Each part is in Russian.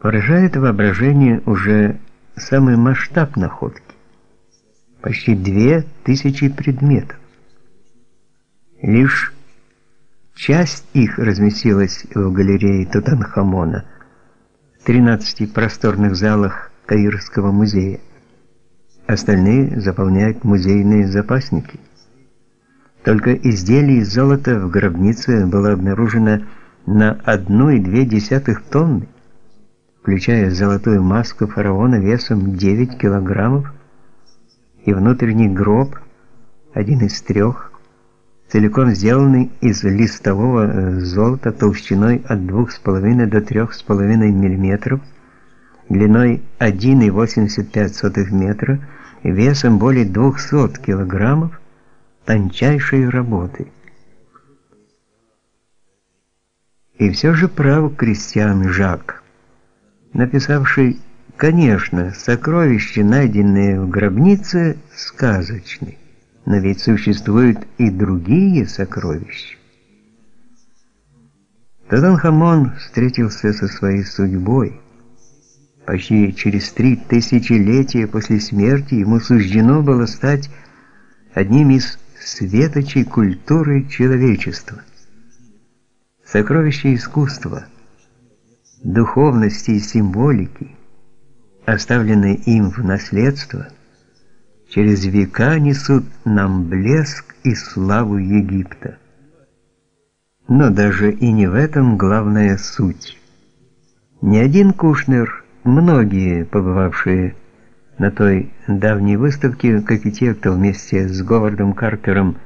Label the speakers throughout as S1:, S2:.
S1: Поражает воображение уже самый масштаб находки. Почти две тысячи предметов. Лишь часть их разместилась в галерее Тутанхамона, в 13 просторных залах Каирского музея. Остальные заполняют музейные запасники. Только изделий из золота в гробнице было обнаружено на 1,2 тонны, включая золотую маску фараона весом 9 килограммов и внутренний гроб, один из трех, целиком сделанный из листового э, золота толщиной от 2,5 до 3,5 мм, длиной 1,85 метра и весом более 200 килограммов тончайшей работы. И все же прав крестьян Жак, написавший Конечно, сокровища, найденные в гробнице, сказочны, но ведь существуют и другие сокровища. Тутанхамон встретился со своей судьбой. Почти через три тысячелетия после смерти ему суждено было стать одним из светочей культуры человечества. Сокровища искусства, духовности и символики, оставленные им в наследство, через века несут нам блеск и славу Египта. Но даже и не в этом главная суть. Ни один Кушнер, многие, побывавшие на той давней выставке, как и те, кто вместе с Говардом Картером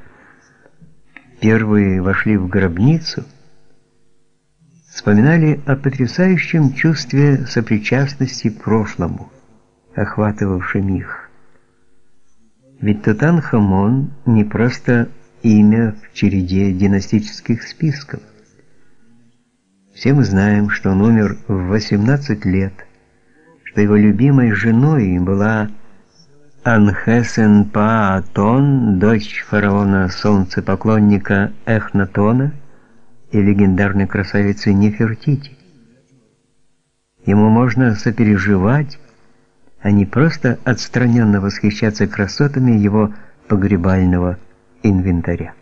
S1: первые вошли в гробницу, вспоминали о потрясающем чувстве сопричастности к прошлому, охватывавшем их. Ведь Тутанхамон не просто имя в череде династических списков. Все мы знаем, что он умер в 18 лет, что его любимой женой была Анхесен Паатон, дочь фараона солнцепоклонника Эхнатона, и легендарной красавицы Нефертити. Ему можно сопереживать, а не просто отстраненно восхищаться красотами его погребального инвентаря.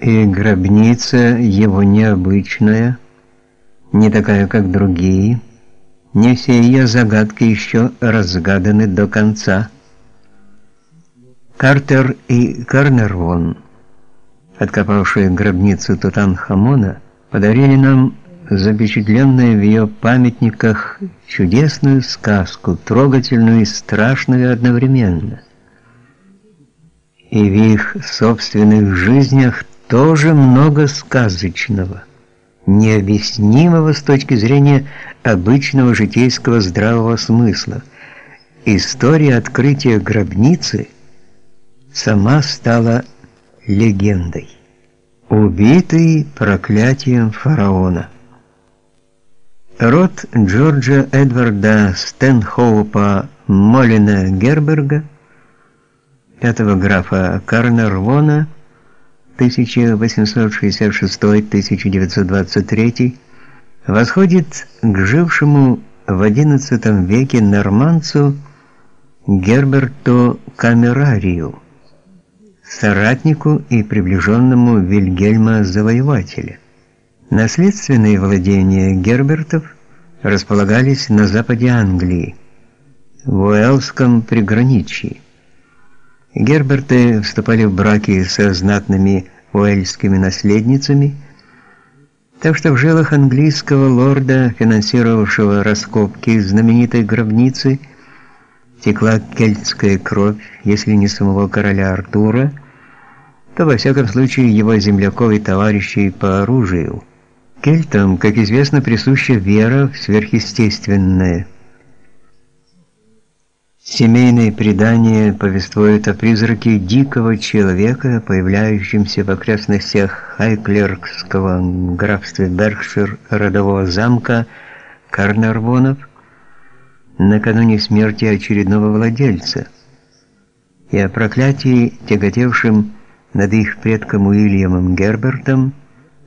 S1: И гробница его необычная, не такая, как другие, не все ее загадки еще разгаданы до конца. Картер и Карнервон – откопавшие гробницу Тутанхамона, подарили нам запечатленную в ее памятниках чудесную сказку, трогательную и страшную одновременно. И в их собственных жизнях тоже много сказочного, необъяснимого с точки зрения обычного житейского здравого смысла. История открытия гробницы сама стала легендой. Убитый проклятием фараона. Род Джорджа Эдварда Стэнхоупа Молина Герберга, пятого графа Карнервона 1866-1923, восходит к жившему в XI веке норманцу Герберту Камерарию соратнику и приближенному Вильгельма Завоевателя. Наследственные владения Гербертов располагались на западе Англии, в Уэльском приграничье. Герберты вступали в браки со знатными уэльскими наследницами, так что в жилах английского лорда, финансировавшего раскопки знаменитой гробницы, текла кельтская кровь, если не самого короля Артура, то во всяком случае его земляков и товарищей по оружию. Кельтам, как известно, присуща вера в сверхъестественное. Семейные предания повествуют о призраке дикого человека, появляющемся в окрестностях Хайклеркского графства Беркшир родового замка Карнарвонов накануне смерти очередного владельца, и о проклятии, тяготевшем над их предком Уильямом Гербертом,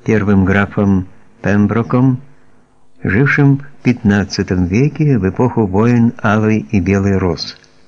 S1: первым графом Пемброком, жившим в XV веке в эпоху войн Алой и Белой Роз.